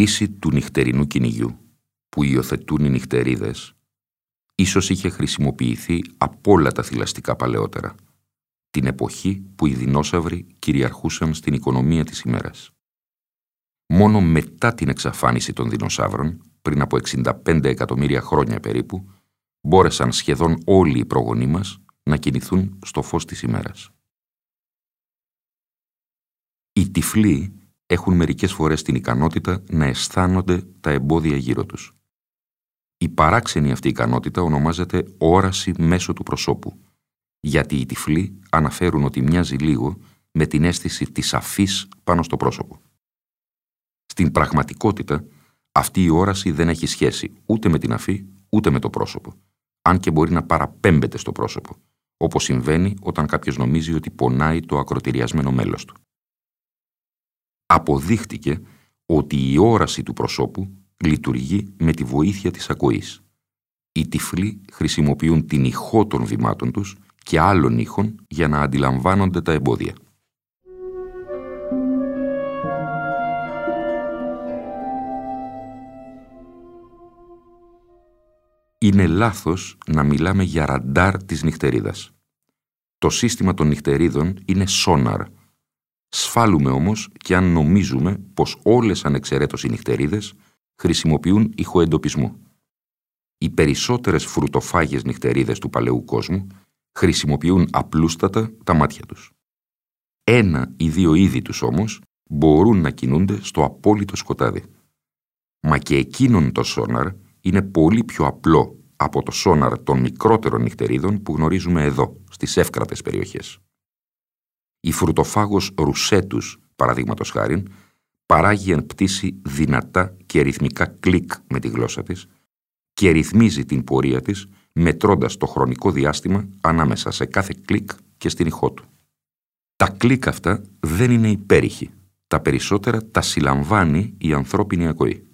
Λύση του νυχτερινού κυνηγιού που υιοθετούν οι νυχτερίδες ίσως είχε χρησιμοποιηθεί από όλα τα θηλαστικά παλαιότερα, την εποχή που οι δεινόσαυροι κυριαρχούσαν στην οικονομία της ημέρας. Μόνο μετά την εξαφάνιση των δεινοσαύρων, πριν από 65 εκατομμύρια χρόνια περίπου, μπόρεσαν σχεδόν όλοι οι προγονείς μας να κινηθούν στο φως της ημέρας. Οι τυφλοί έχουν μερικές φορές την ικανότητα να αισθάνονται τα εμπόδια γύρω τους. Η παράξενη αυτή ικανότητα ονομάζεται όραση μέσω του προσώπου, γιατί οι τυφλοί αναφέρουν ότι μοιάζει λίγο με την αίσθηση της αφής πάνω στο πρόσωπο. Στην πραγματικότητα, αυτή η όραση δεν έχει σχέση ούτε με την αφή, ούτε με το πρόσωπο, αν και μπορεί να παραπέμπεται στο πρόσωπο, όπως συμβαίνει όταν κάποιος νομίζει ότι πονάει το ακροτηριασμένο μέλος του αποδείχτηκε ότι η όραση του προσώπου λειτουργεί με τη βοήθεια της ακοής. Οι τυφλοί χρησιμοποιούν την ηχό των βημάτων τους και άλλων ήχων για να αντιλαμβάνονται τα εμπόδια. Είναι λάθος να μιλάμε για ραντάρ της νυχτερίδας. Το σύστημα των νυχτερίδων είναι σόναρ, Σφάλουμε όμως και αν νομίζουμε πως όλες ανεξαιρέτως οι νυχτερίδες χρησιμοποιούν ηχοεντοπισμό. Οι περισσότερες φρουτοφάγες νυχτερίδες του παλαιού κόσμου χρησιμοποιούν απλούστατα τα μάτια τους. Ένα ή δύο είδη τους όμως μπορούν να κινούνται στο απόλυτο σκοτάδι. Μα και εκείνων το σόναρ είναι πολύ πιο απλό από το σόναρ των μικρότερων νυχτερίδων που γνωρίζουμε εδώ, στις εύκρατες περιοχές. Η φρουτοφάγος ρουσέτους, παραδείγματος χάρη, παράγει εν πτήση δυνατά και ρυθμικά κλικ με τη γλώσσα της και ρυθμίζει την πορεία της μετρώντας το χρονικό διάστημα ανάμεσα σε κάθε κλικ και στην ηχώ του. Τα κλικ αυτά δεν είναι υπέρηχοι. Τα περισσότερα τα συλλαμβάνει η ανθρώπινη ακοή.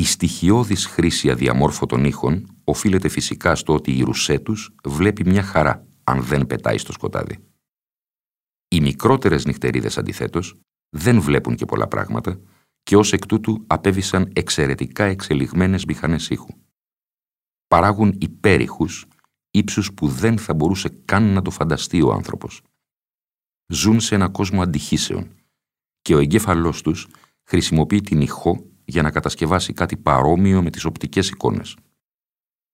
Η στοιχειώδης χρήση αδιαμόρφωτων ήχων οφείλεται φυσικά στο ότι η ρουσέ τους βλέπει μια χαρά αν δεν πετάει στο σκοτάδι. Οι μικρότερες νυχτερίδες αντιθέτως δεν βλέπουν και πολλά πράγματα και ως εκ τούτου απέβησαν εξαιρετικά εξελιγμένες μηχανές ήχου. Παράγουν υπέρηχους, ύψους που δεν θα μπορούσε καν να το φανταστεί ο άνθρωπος. Ζουν σε ένα κόσμο αντιχήσεων και ο εγκέφαλός τους χρησιμοποιεί την ηχό για να κατασκευάσει κάτι παρόμοιο με τις οπτικές εικόνες.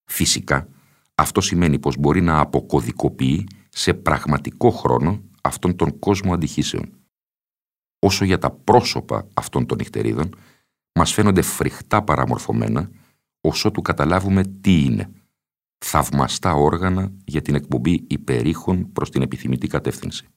Φυσικά, αυτό σημαίνει πως μπορεί να αποκωδικοποιεί σε πραγματικό χρόνο αυτόν τον κόσμο αντιχήσεων. Όσο για τα πρόσωπα αυτών των νυχτερίδων, μας φαίνονται φρικτά παραμορφωμένα, όσο του καταλάβουμε τι είναι. Θαυμαστά όργανα για την εκπομπή υπερήχων προς την επιθυμητή κατεύθυνση.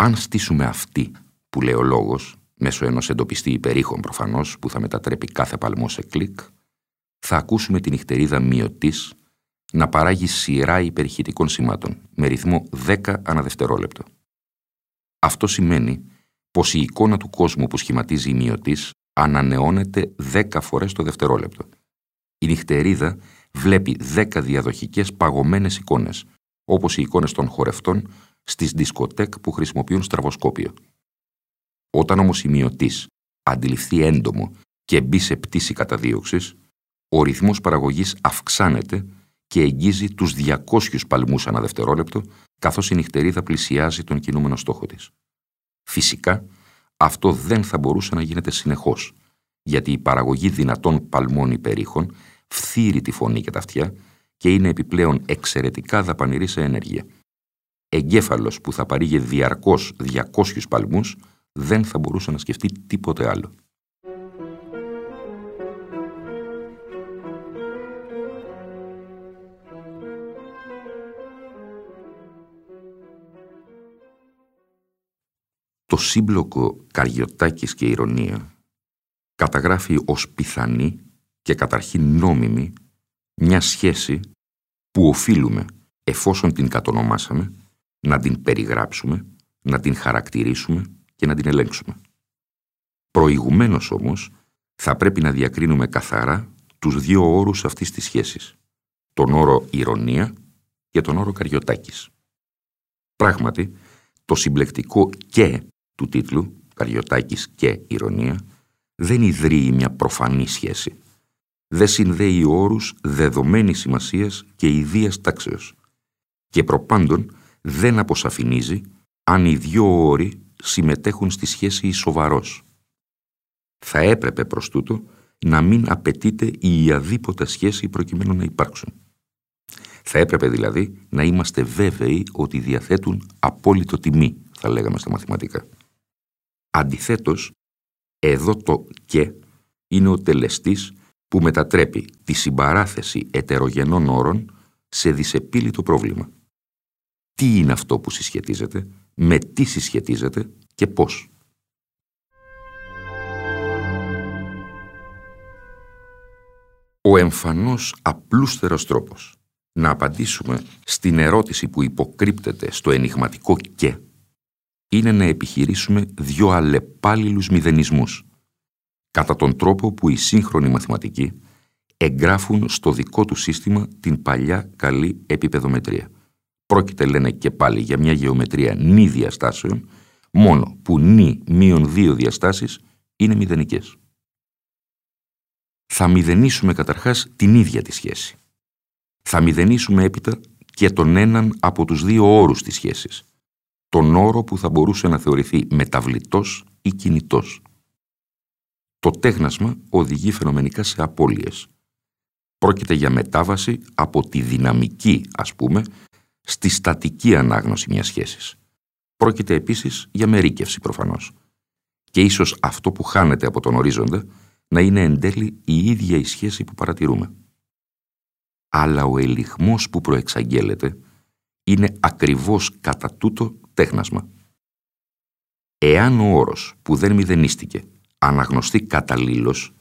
Αν στήσουμε αυτή που λέει ο λόγος, μέσω ενός εντοπιστή υπερήχων προφανώς, που θα μετατρέπει κάθε παλμό σε κλικ, θα ακούσουμε την νυχτερίδα μειωτής να παράγει σειρά υπερηχητικών σημάτων, με ρυθμό 10 ανά δευτερόλεπτο. Αυτό σημαίνει πως η εικόνα του κόσμου που σχηματίζει η μειωτής ανανεώνεται 10 φορές το δευτερόλεπτο. Η νυχτερίδα βλέπει 10 διαδοχικές παγωμένες εικόνες, όπως οι εικόνες των χορευτών στις δισκοτέκ που χρησιμοποιούν στραβοσκόπιο. Όταν όμως η μειωτής αντιληφθεί έντομο και μπει σε πτήση καταδίωξης, ο ρυθμός παραγωγής αυξάνεται και εγγίζει τους 200 παλμούς ανά δευτερόλεπτο, καθώς η νυχτερίδα πλησιάζει τον κινούμενο στόχο της. Φυσικά, αυτό δεν θα μπορούσε να γίνεται συνεχώς, γιατί η παραγωγή δυνατών παλμών υπερήχων φθύρει τη φωνή και τα αυτιά και είναι επιπλέον εξαιρετικά δαπανηρή σε ενέργεια. Εγκέφαλος που θα παρήγε διαρκώς 200 παλμούς δεν θα μπορούσε να σκεφτεί τίποτε άλλο. Το σύμπλοκο Καριωτάκης και Ηρωνία καταγράφει ως πιθανή και καταρχήν νόμιμη μια σχέση που οφείλουμε, εφόσον την κατονομάσαμε, να την περιγράψουμε, να την χαρακτηρίσουμε και να την ελέγξουμε. Προηγουμένως όμως θα πρέπει να διακρίνουμε καθαρά τους δύο όρους αυτής της σχέσης, τον όρο ηρωνία και τον όρο καριωτάκης. Πράγματι, το συμπλεκτικό «και» του τίτλου, Καριωτάκης και ηρωνία, δεν ιδρύει μια προφανή σχέση. Δεν συνδέει όρους δεδομένης σημασίας και ιδίας τάξεως. Και προπάντων δεν αποσαφηνίζει αν οι δύο όροι συμμετέχουν στη σχέση σοβαρός. Θα έπρεπε προς τούτο να μην απαιτείται η αδίποτε σχέση προκειμένου να υπάρξουν. Θα έπρεπε δηλαδή να είμαστε βέβαιοι ότι διαθέτουν απόλυτο τιμή, θα λέγαμε στα μαθηματικά. Αντιθέτως, εδώ το «και» είναι ο τελεστής που μετατρέπει τη συμπαράθεση ετερογενών όρων σε δυσεπίλητο πρόβλημα. Τι είναι αυτό που συσχετίζεται, με τι συσχετίζεται και πώς. Ο εμφανώς απλούστερος τρόπος να απαντήσουμε στην ερώτηση που υποκρύπτεται στο ενηγματικό «και» είναι να επιχειρήσουμε δύο αλλεπάλληλους μηδενισμούς, κατά τον τρόπο που οι σύγχρονοι μαθηματικοί εγγράφουν στο δικό τους σύστημα την παλιά καλή επίπεδομετρία. Πρόκειται, λένε και πάλι, για μια γεωμετρία νη διαστάσεων, μόνο που νη μείον δύο διαστάσεις είναι μηδενικές. Θα μηδενίσουμε καταρχάς την ίδια τη σχέση. Θα μηδενίσουμε έπειτα και τον έναν από τους δύο όρους της σχέσης, τον όρο που θα μπορούσε να θεωρηθεί μεταβλητός ή κινητός. Το τέχνασμα οδηγεί φαινομενικά σε απώλειες. Πρόκειται για μετάβαση από τη δυναμική, ας πούμε, στη στατική ανάγνωση μιας σχέσης. Πρόκειται επίσης για μερίκευση προφανώς. Και ίσως αυτό που χάνεται από τον ορίζοντα να είναι εν τέλει η ίδια η σχέση που παρατηρούμε. Αλλά ο ελιχμός που προεξαγγέλλεται είναι ακριβώς κατά τούτο τέχνασμα. Εάν ο όρος που δεν μηδενίστηκε αναγνωστεί καταλήλως,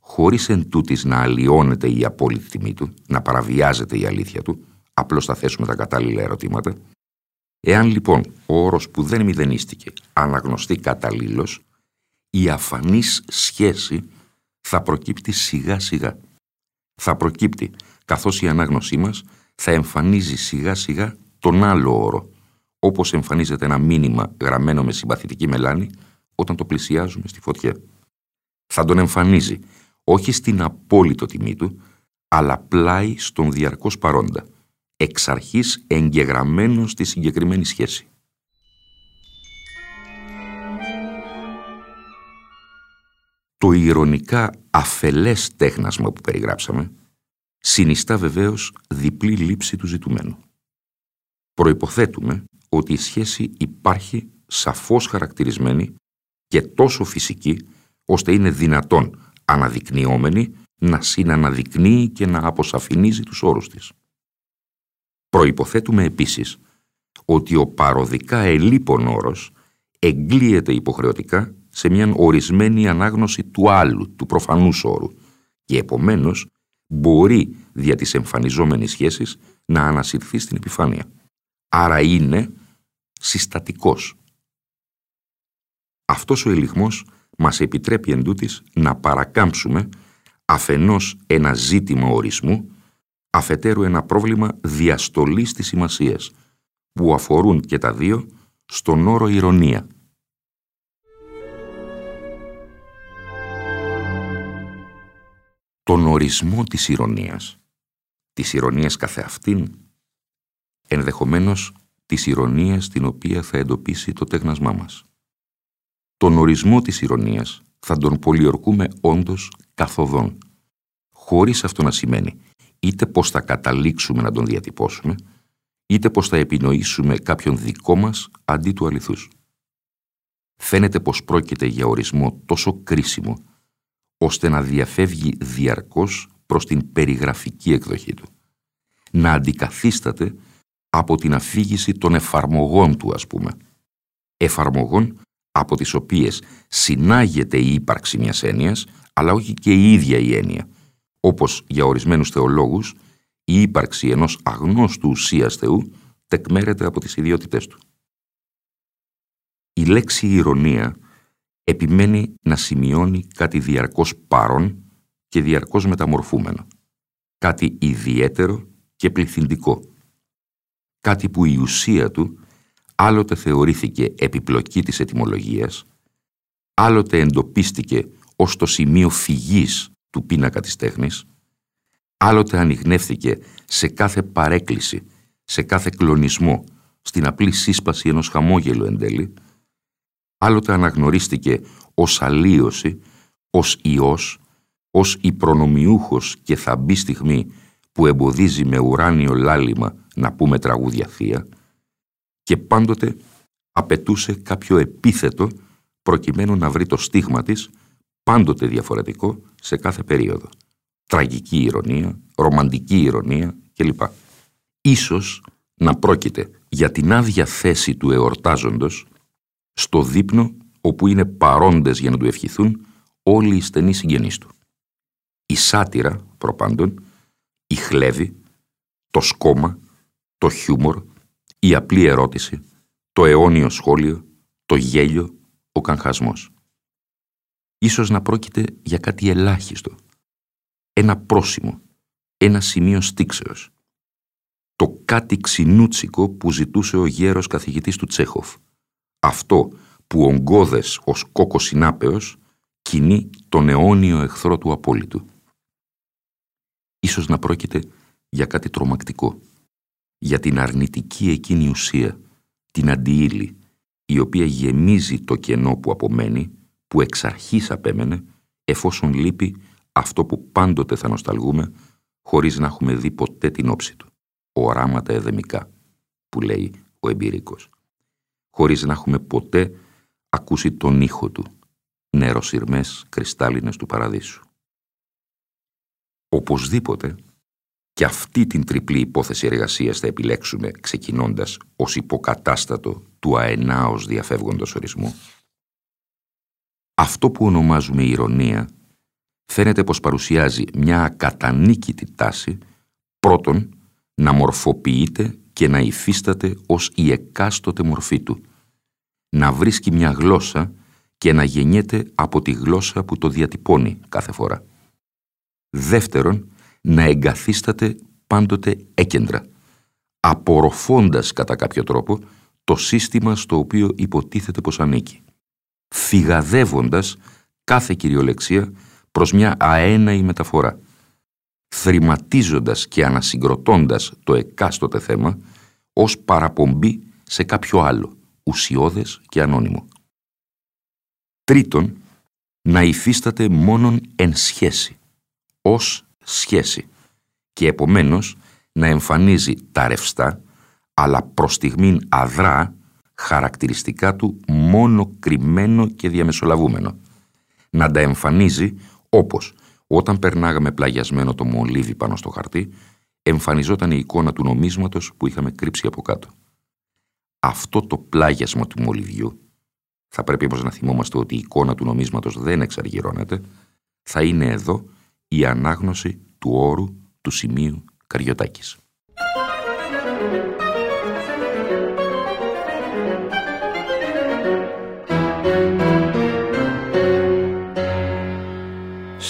χωρίς εν τούτης να αλλοιώνεται η απόλυτη τιμή του, να παραβιάζεται η αλήθεια του, απλώς θα θέσουμε τα κατάλληλα ερωτήματα, εάν λοιπόν ο όρος που δεν μηδενίστηκε αναγνωστεί καταλήλως, η αφανής σχέση θα προκύπτει σιγά σιγά. Θα προκύπτει καθώς η ανάγνωσή μας θα εμφανίζει σιγά σιγά τον άλλο όρο, όπως εμφανίζεται ένα μήνυμα γραμμένο με συμπαθητική μελάνη όταν το πλησιάζουμε στη φωτιά. Θα τον εμφανίζει όχι στην απόλυτο τιμή του, αλλά πλάι στον διαρκώς παρόντα, εξ αρχής εγγεγραμμένο στη συγκεκριμένη σχέση. Το ηρωνικά αφελές τέχνασμα που περιγράψαμε συνιστά βεβαίως διπλή λήψη του ζητουμένου. Προϋποθέτουμε ότι η σχέση υπάρχει σαφώς χαρακτηρισμένη και τόσο φυσική, ώστε είναι δυνατόν αναδεικνυόμενη να συναναδεικνύει και να αποσαφηνίζει τους όρους της. Προϋποθέτουμε επίσης ότι ο παροδικά ελίπων όρος εγκλείεται υποχρεωτικά σε μια ορισμένη ανάγνωση του άλλου, του προφανούς όρου και επομένως μπορεί δια της εμφανιζόμενης σχέσης να ανασυρθεί στην επιφάνεια. Άρα είναι συστατικός. Αυτός ο ελιγμός μας επιτρέπει εν να παρακάμψουμε αφενός ένα ζήτημα ορισμού, αφετέρου ένα πρόβλημα διαστολής της σημασίας, που αφορούν και τα δύο στον όρο ηρωνία. τον ορισμό της ηρωνίας, της ηρωνίας καθεαυτήν, ενδεχομένως της ηρωνίας την οποία θα εντοπίσει το τέχνασμά μας. Τον ορισμό της ηρωνίας θα τον πολιορκούμε όντως καθοδόν, χωρίς αυτό να σημαίνει είτε πως θα καταλήξουμε να τον διατυπώσουμε, είτε πως θα επινοήσουμε κάποιον δικό μας αντί του αληθούς. Φαίνεται πως πρόκειται για ορισμό τόσο κρίσιμο, ώστε να διαφεύγει διαρκώς προς την περιγραφική εκδοχή του. Να αντικαθίσταται από την αφήγηση των εφαρμογών του, ας πούμε. Εφαρμογών από τις οποίες συνάγεται η ύπαρξη μιας έννοιας, αλλά όχι και η ίδια η έννοια. Όπως για ορισμένους θεολόγους, η ύπαρξη ενός αγνώστου ουσίας Θεού τεκμέρεται από τις ιδιότητές του. Η λέξη ηρωνία επιμένει να σημειώνει κάτι διαρκώς παρόν και διαρκώς μεταμορφούμενο. Κάτι ιδιαίτερο και πληθυντικό. Κάτι που η ουσία του άλλοτε θεωρήθηκε επιπλοκή της ετυμολογίας, άλλοτε εντοπίστηκε ως το σημείο φυγής του πίνακα της τέχνης, άλλοτε ανοιχνεύθηκε σε κάθε παρέκκληση, σε κάθε κλονισμό, στην απλή σύσπαση ενός χαμόγελου εν τέλει, άλλοτε αναγνωρίστηκε ως αλλίωση, ως ιός, ως η προνομιούχος και θα μπει στιγμή που εμποδίζει με ουράνιο λάλημα να πούμε τραγούδια θεία. Και πάντοτε απαιτούσε κάποιο επίθετο προκειμένου να βρει το στίγμα της πάντοτε διαφορετικό σε κάθε περίοδο. Τραγική ηρωνία, ρομαντική ηρωνία κλπ. Ίσως να πρόκειται για την άδεια θέση του εορτάζοντος στο δείπνο όπου είναι παρόντες για να του ευχηθούν όλοι οι στενοί συγγενείς του. Η σάτυρα, προπάντων, η χλέβη, το σκόμα, το χιούμορ, η απλή ερώτηση, το αιώνιο σχόλιο, το γέλιο, ο καγχασμός. Ίσως να πρόκειται για κάτι ελάχιστο, ένα πρόσημο, ένα σημείο στήξεως. Το κάτι ξινούτσικο που ζητούσε ο γέρος καθηγητής του Τσέχοφ. Αυτό που ο Γκόδες ως κόκκος συνάπεος κινεί τον αιώνιο εχθρό του απόλυτου. Ίσως να πρόκειται για κάτι τρομακτικό, για την αρνητική εκείνη ουσία, την αντιήλη, η οποία γεμίζει το κενό που απομένει, που εξ αρχής απέμενε, εφόσον λείπει αυτό που πάντοτε θα νοσταλγούμε, χωρίς να έχουμε δει ποτέ την όψη του, οράματα εδεμικά, που λέει ο εμπειρικός, χωρίς να έχουμε ποτέ ακούσει τον ήχο του, νεροσυρμές κρυστάλλινες του παραδείσου. Οπωσδήποτε, και αυτή την τριπλή υπόθεση εργασίας θα επιλέξουμε ξεκινώντας ως υποκατάστατο του αενάως διαφεύγοντος ορισμού. Αυτό που ονομάζουμε ηρωνία φαίνεται πως παρουσιάζει μια ακατανίκητη τάση πρώτον να μορφοποιείται και να υφίσταται ως η εκάστοτε μορφή του, να βρίσκει μια γλώσσα και να γεννιέται από τη γλώσσα που το διατυπώνει κάθε φορά. Δεύτερον, να εγκαθίσταται πάντοτε έκεντρα, απορροφώντας κατά κάποιο τρόπο το σύστημα στο οποίο υποτίθεται πως ανήκει, φυγαδεύοντας κάθε κυριολεξία προς μια αέναη μεταφορά, θρηματίζοντας και ανασυγκροτώντας το εκάστοτε θέμα ως παραπομπή σε κάποιο άλλο, ουσιώδες και ανώνυμο. Τρίτον, να υφίσταται μόνον εν σχέση, ως σχέση και επομένως να εμφανίζει τα ρευστά, αλλά προς στιγμήν αδρά, χαρακτηριστικά του μόνο κρυμμένο και διαμεσολαβούμενο. Να τα εμφανίζει όπως όταν περνάγαμε πλαγιασμένο το μολύβι πάνω στο χαρτί, εμφανιζόταν η εικόνα του νομίσματος που είχαμε κρύψει από κάτω. Αυτό το πλάγιασμα του μολυβιού, θα πρέπει όμως να θυμόμαστε ότι η εικόνα του νομίσματος δεν εξαργυρώνεται, θα είναι εδώ η ανάγνωση του όρου του σημείου Καριωτάκης.